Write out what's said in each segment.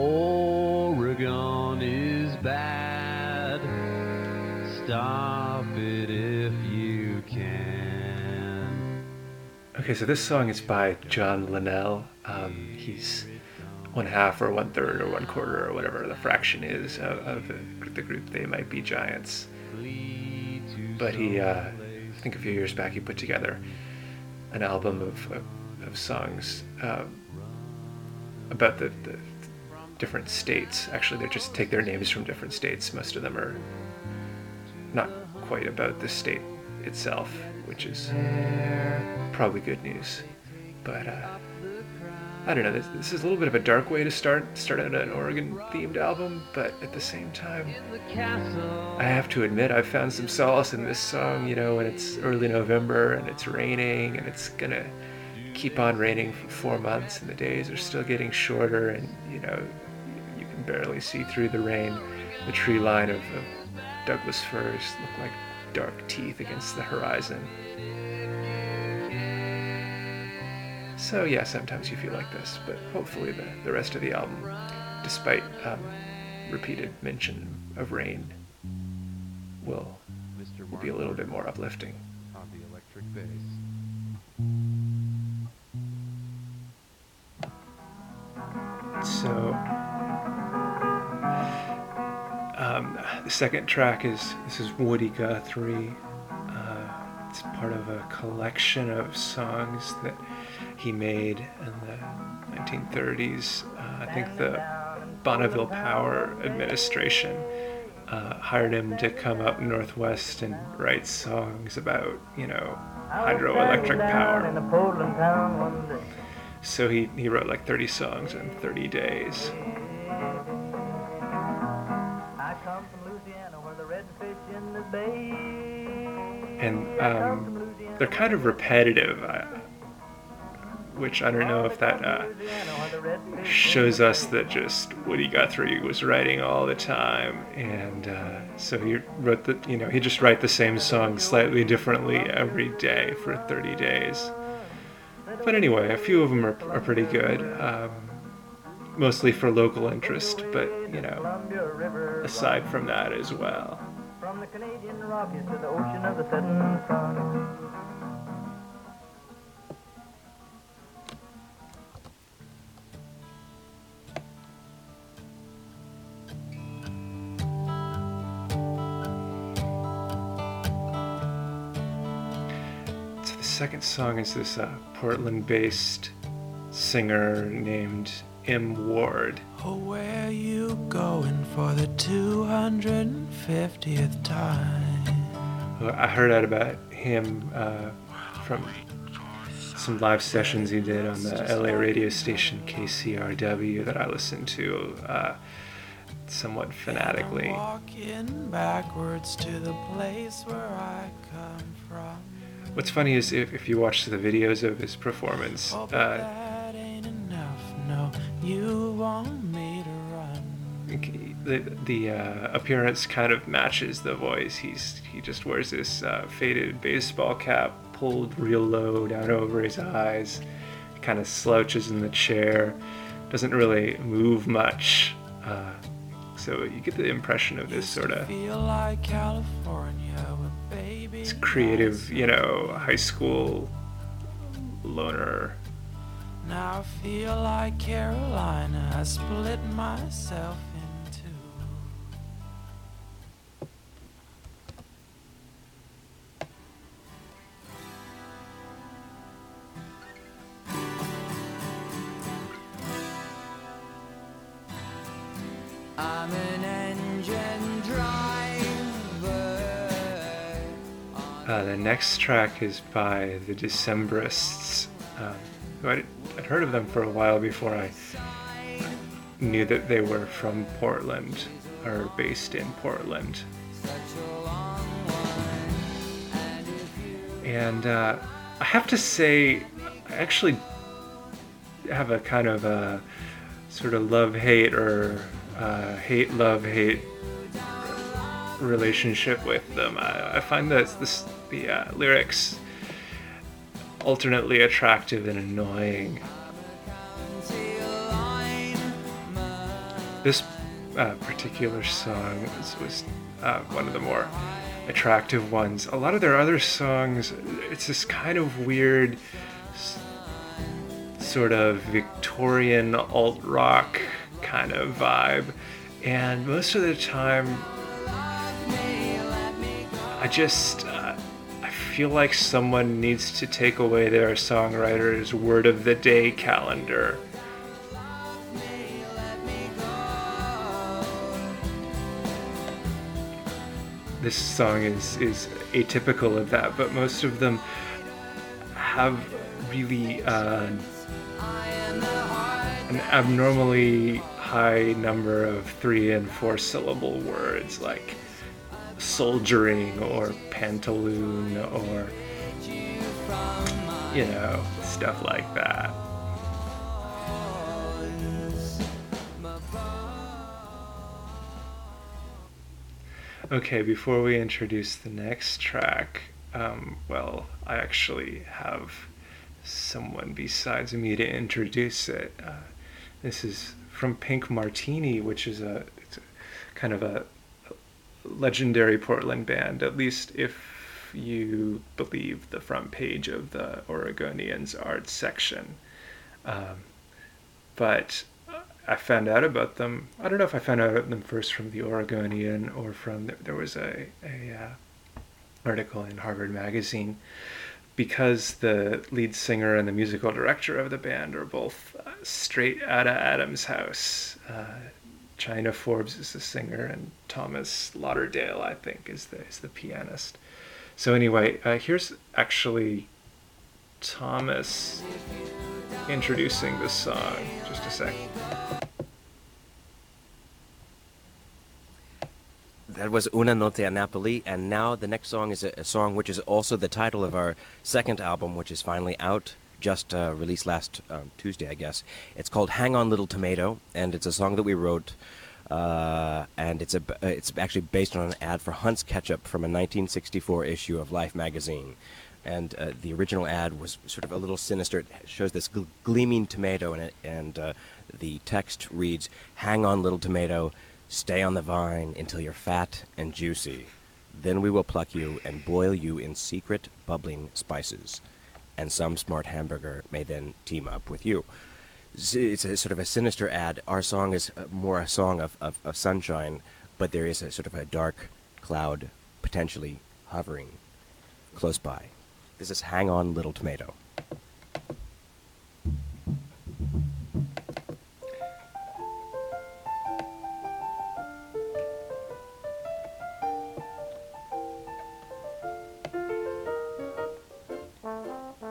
Oregon is bad. Stop it if you can. Okay, so this song is by John Linnell. Um, he's one half or one third or one quarter or whatever the fraction is of, of the, group They Might Be Giants. But he, uh, I think a few years back, he put together an album of, of, of songs uh, about the, the different states. Actually, they just take their names from different states. Most of them are not quite about the state itself, which is probably good news. But uh, I don't know. This, this, is a little bit of a dark way to start start out an Oregon themed album, but at the same time, I have to admit I've found some solace in this song. You know, when it's early November and it's raining and it's gonna keep on raining for four months and the days are still getting shorter and you know barely see through the rain. The tree line of, of Douglas firs look like dark teeth against the horizon. So yeah, sometimes you feel like this, but hopefully the, the rest of the album, despite um, repeated mention of rain, will, will be a little bit more uplifting. On the electric bass. So the second track is this is Woody Guthrie. Uh, it's part of a collection of songs that he made in the 1930s. Uh, I think the Bonneville Power Administration uh, hired him to come up northwest and write songs about, you know, hydroelectric power. So he, he wrote like 30 songs in 30 days. And um, they're kind of repetitive. I, which I don't know if that uh, shows us that just Woody Guthrie was writing all the time, and uh, so he wrote the, you know, he just write the same song slightly differently every day for 30 days. But anyway, a few of them are, are pretty good, um, mostly for local interest, but you know, aside from that as well. From the Canadian Rockies to the ocean of the setting sun. second song is this uh, Portland based singer named M. Ward. Oh, where you going for the 250th time? I heard out about him uh, from some live sessions he did on the LA radio station KCRW that I listened to uh, somewhat fanatically. Walking backwards to the place where I come from. What's funny is if, if you watch the videos of his performance, oh, uh, no, the the uh, appearance kind of matches the voice. He's he just wears this uh, faded baseball cap pulled real low down over his eyes, kind of slouches in the chair, doesn't really move much. Uh, so you get the impression of this sort of Feel like California with baby this creative, you know, high school loner. Now I feel like Carolina, I split myself Uh, the next track is by the Decemberists, um, who I'd, I'd, heard of them for a while before I knew that they were from Portland or based in Portland. And uh, I have to say, I actually have a kind of a sort of love hate or uh, hate love hate relationship with them. I, I find that the uh, lyrics alternately attractive and annoying. This uh, particular song was, was uh, one of the more attractive ones. A lot of their other songs, it's this kind of weird, sort of Victorian alt rock kind of vibe, and most of the time, I just. Uh, I feel like someone needs to take away their songwriter's word of the day calendar this song is is atypical of that, but most of them have really uh, an abnormally high number of three and four syllable words like soldiering or pantaloon or you know stuff like that. Okay, before we introduce the next track, um, well, I actually have someone besides me to introduce it. Uh, this is from Pink Martini, which is a, a kind of a legendary Portland band, at least if you believe the front page of the Oregonians art section. Um, but I found out about them. I don't know if I found out about them first from the Oregonian or from there was a a uh, article in Harvard Magazine because the lead singer and the musical director of the band are both uh, straight out of Adam's house. Uh, China Forbes is the singer, and Thomas Lauderdale, I think, is the is the pianist. So anyway, uh, here's actually Thomas introducing this song. Just a sec. That was Una Notte a Napoli, and now the next song is a, a song which is also the title of our second album, which is finally out, just uh, released last um, Tuesday, I guess. It's called "Hang On Little Tomato," and it's a song that we wrote, uh, and it's a it's actually based on an ad for Hunt's Ketchup from a 1964 issue of Life magazine. And uh, the original ad was sort of a little sinister. It shows this gl- gleaming tomato in it, and uh, the text reads, "Hang on, little tomato." Stay on the vine until you're fat and juicy. Then we will pluck you and boil you in secret, bubbling spices. And some smart hamburger may then team up with you. It's a sort of a sinister ad. Our song is uh, more a song of, of, of sunshine, but there is a sort of a dark cloud potentially hovering close by. This is Hang On Little Tomato.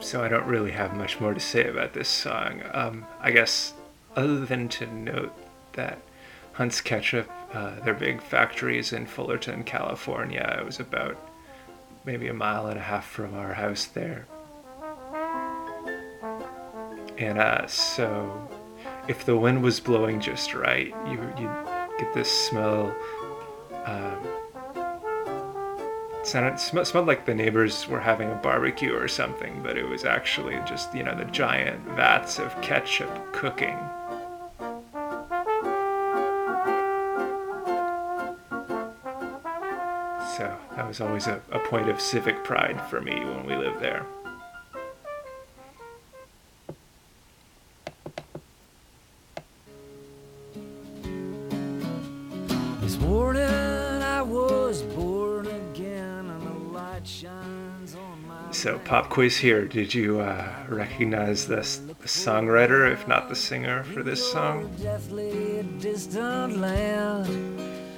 So I don't really have much more to say about this song. Um, I guess other than to note that Hunt's Ketchup, uh, their big factory is in Fullerton, California. It was about maybe a mile and a half from our house there. And uh, so, if the wind was blowing just right, you you get this smell. Um, it sounded sm- smelled like the neighbors were having a barbecue or something, but it was actually just you know the giant vats of ketchup cooking. So that was always a, a point of civic pride for me when we lived there. This morning I was born again and the light shines on my So pop quiz here. Did you uh, recognize this the songwriter, if not the singer, for this song?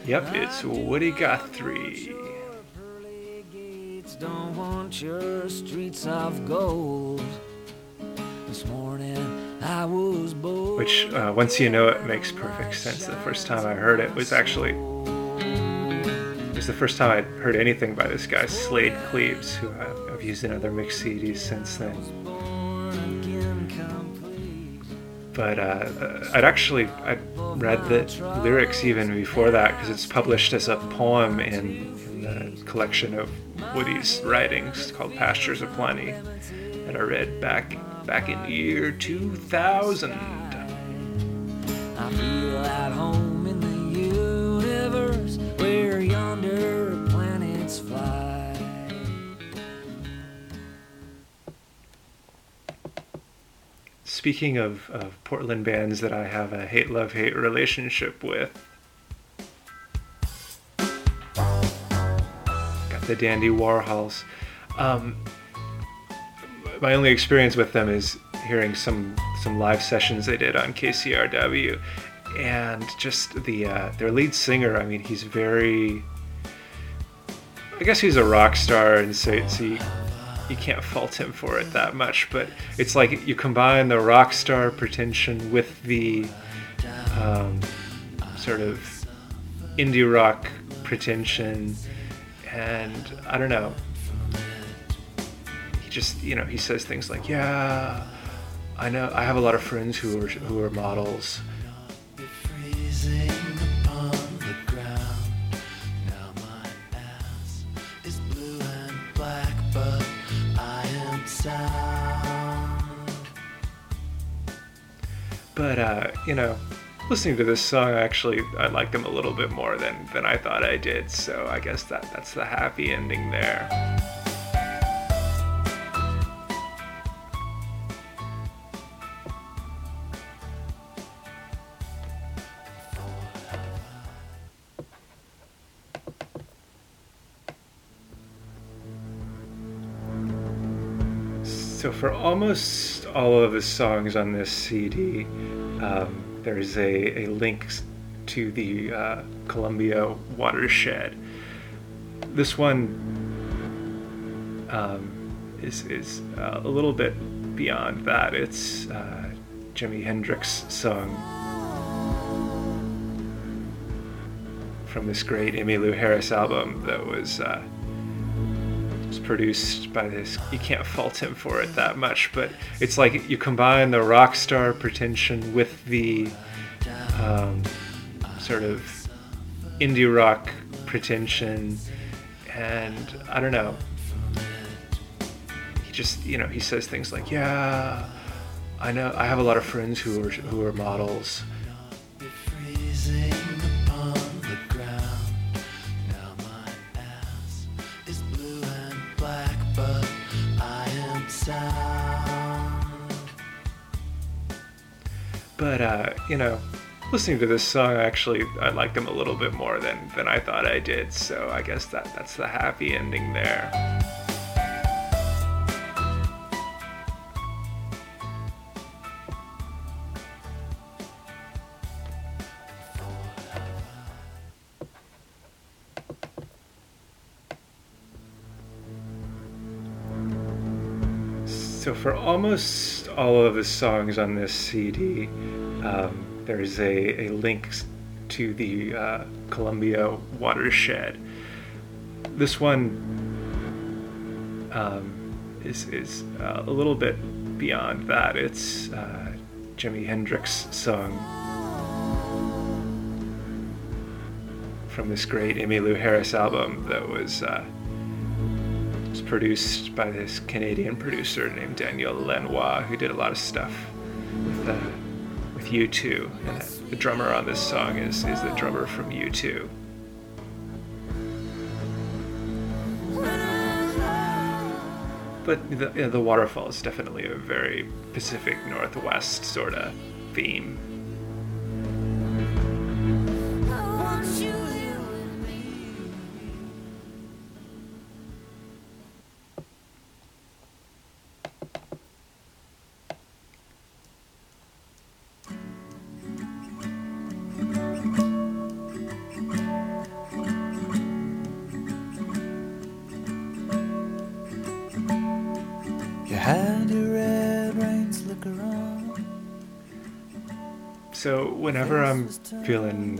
Deathly distant land. Yep, it's Woody Guthrie. Don't want your streets of gold. This morning I was born. Which, uh, once you know it, makes perfect sense. The first time I heard it was actually it was the first time I'd heard anything by this guy, Slade Cleaves, who I've, I've used in other mix CDs since then. born again complete. But uh, I'd actually I'd read the lyrics even before that because it's published as a poem in, in the collection of Woody's writings called Pastures of Plenty, and I read back back in year 2000. Speaking of, of Portland bands that I have a hate love hate relationship with, got the Dandy Warhols. Um, my only experience with them is hearing some some live sessions they did on KCRW, and just the uh, their lead singer. I mean, he's very. I guess he's a rock star, and so, so you, you can't fault him for it that much. But it's like you combine the rock star pretension with the um, sort of indie rock pretension, and I don't know He just you know he says things like yeah i know i have a lot of friends who are who are models but uh, you know listening to this song actually i like them a little bit more than than i thought i did. So i guess that that's the happy ending there. So for almost all of the songs on this CD, um, there's a, a link to the uh, Columbia watershed. This one um, is is uh, a little bit beyond that. It's uh, Jimi Hendrix song from this great Emmylou Harris album that was uh, was produced by this. You can't fault him for it that much, but it's like you combine the rock star pretension with the um, sort of indie rock pretension, and I don't know. He just, you know, he says things like, "Yeah, I know. I have a lot of friends who are who are models." But uh, you know, listening to this song, actually, I like them a little bit more than than I thought I did. So I guess that that's the happy ending there. So for almost all of the songs on this CD, um, there's a, a link to the uh, Columbia watershed. This one um, is is uh, a little bit beyond that. It's uh, Jimi Hendrix song from this great Emmylou Harris album that was uh, was produced by this Canadian producer named Daniel Lenoir, who did a lot of stuff with uh, with U2. And the drummer on this song is is the drummer from U2. But the, yeah, the waterfall is definitely a very Pacific Northwest sort of theme. So whenever I'm feeling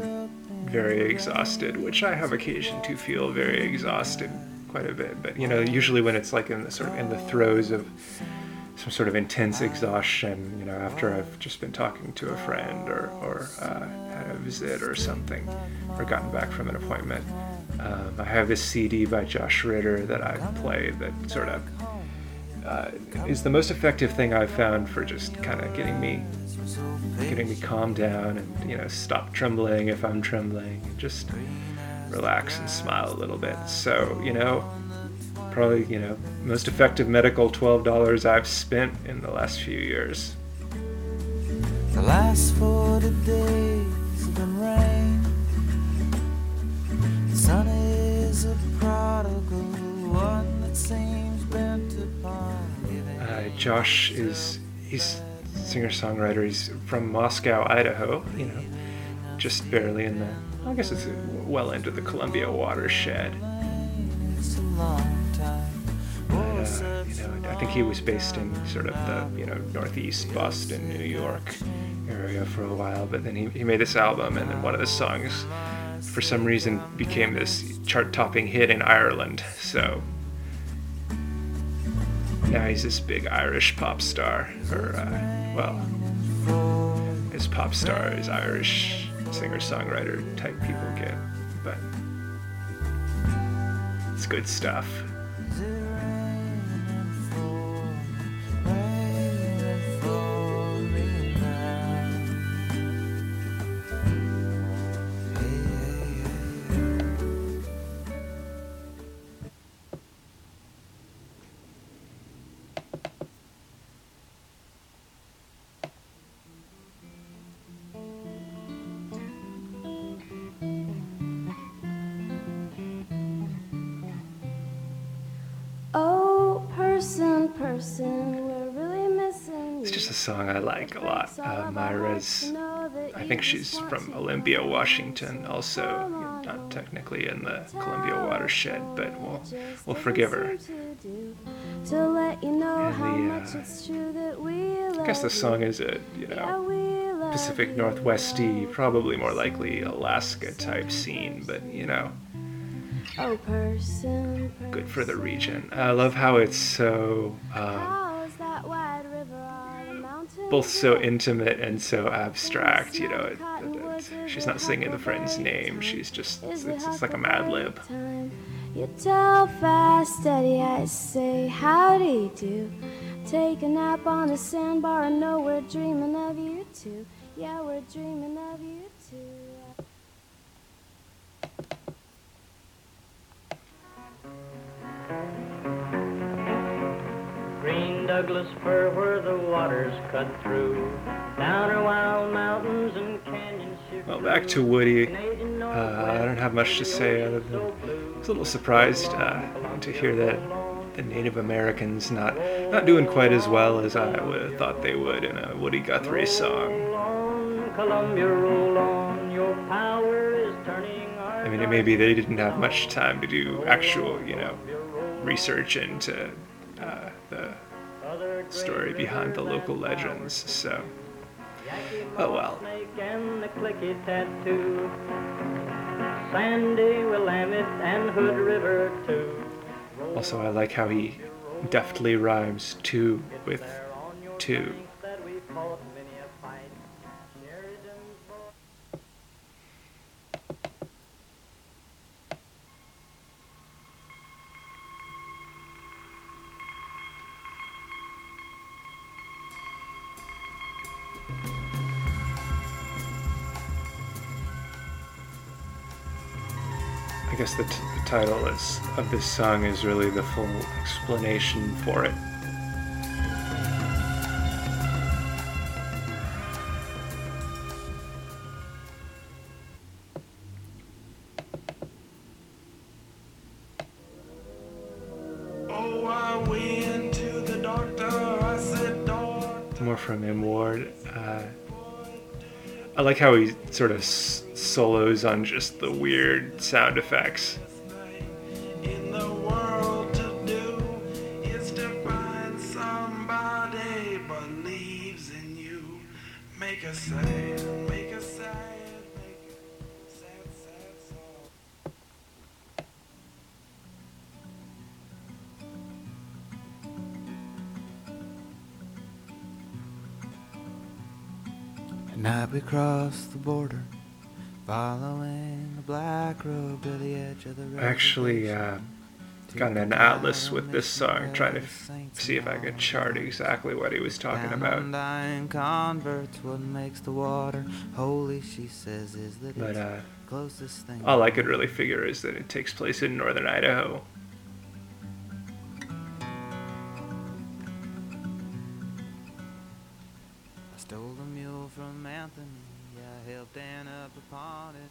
very exhausted, which I have occasion to feel very exhausted quite a bit, but you know, usually when it's like in the sort of in the throes of some sort of intense exhaustion, you know, after I've just been talking to a friend or, or uh, had a visit or something, or gotten back from an appointment. Um, I have this CD by Josh Ritter that I play that sort of uh, is the most effective thing I've found for just kind of getting me getting me calmed down and you know stop trembling if I'm trembling and just relax and smile a little bit. So you know, probably you know most effective medical twelve dollars I've spent in the last few years. The last 40 days have been rain. The sun is a prodigal, one that seems bent upon. Uh, Josh is he's singer songwriter. He's from Moscow, Idaho. You know, just barely in the. I guess it's well into the Columbia watershed. But, uh, you know, I think he was based in sort of the you know northeast Boston, New York area for a while. But then he, he made this album, and then one of the songs, for some reason, became this chart-topping hit in Ireland. So now he's this big Irish pop star, or uh, well, his pop star is Irish singer-songwriter type people get, but it's good stuff. It's just a song I like a lot. Uh, Myra's, to know that I think she's from Olympia. Washington, also you know, not technically in the Columbia watershed, but we'll, we'll forgive her. To let you know And how the, much uh, it's true that we I guess the song is a, you know, Pacific Northwesty, probably more likely Alaska type scene, but you know, Oh, person, good for the region. I love how it's so, um, How's that wide river on the mountain? both so intimate and so abstract, you know. It, it- it- she's not singing the friend's name, she's just, it's, it's like a mad lib. You tell fast, steady, I say, howdy do. Take a nap on the sandbar and know we're dreaming of you too. Yeah, we're dreaming of you Douglas fir where the waters cut through. Down our wild mountains and canyons. Well, back to. Woody. Uh, I don't have much to say other than I was a little surprised uh, to hear that the Native Americans not not doing quite as well as I would have thought they would in a Woody Guthrie song. I mean, it may be they didn't have much time to do actual, you know, research into story behind the local legends. So, oh well. And the clicky tattoo. Sandy, Willamette, and Hood River too. Also, I like how he deftly rhymes two with there on your two. The, t- the title is, of this song is really the full explanation for it. Oh, I went to the doctor. I said, Doctor. More from M. Ward. Uh, I like how he sort of s- solos on just the weird sound effects. in the world to do is to find somebody believes in you. Make a sad, make a sad, make a sad, sad song. At night we crossed the border, actually uh, got an atlas with this song, trying to f- see if I could chart exactly what he was talking about. Undying converts, what makes the water holy, she says, is that But uh, closest thing. all I could really figure is that it takes place in northern Idaho. Up upon it.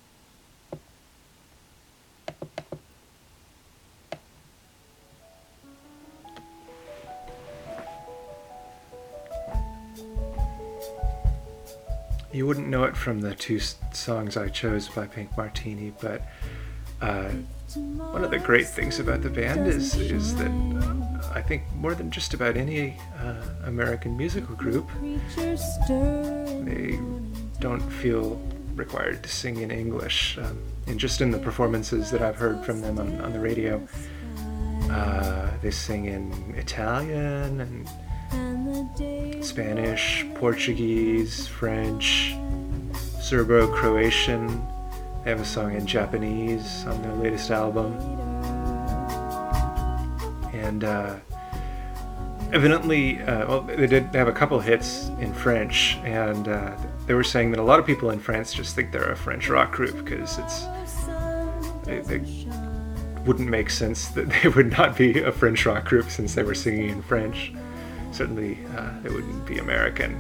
You wouldn't know it from the two songs I chose by Pink Martini, but uh, one of the great things about the band is is that uh, I think more than just about any uh, American musical group, they don't feel required to sing in English. Um, and just in the performances that I've heard from them on, on the radio, uh, they sing in Italian and Spanish, Portuguese, French, Serbo Croatian. They have a song in Japanese on their latest album. And uh, evidently, uh, well, they did have a couple hits in French, and uh, they were saying that a lot of people in France just think they're a French rock group because it's. They, they wouldn't make sense that they would not be a French rock group since they were singing in French certainly uh, they wouldn't be American.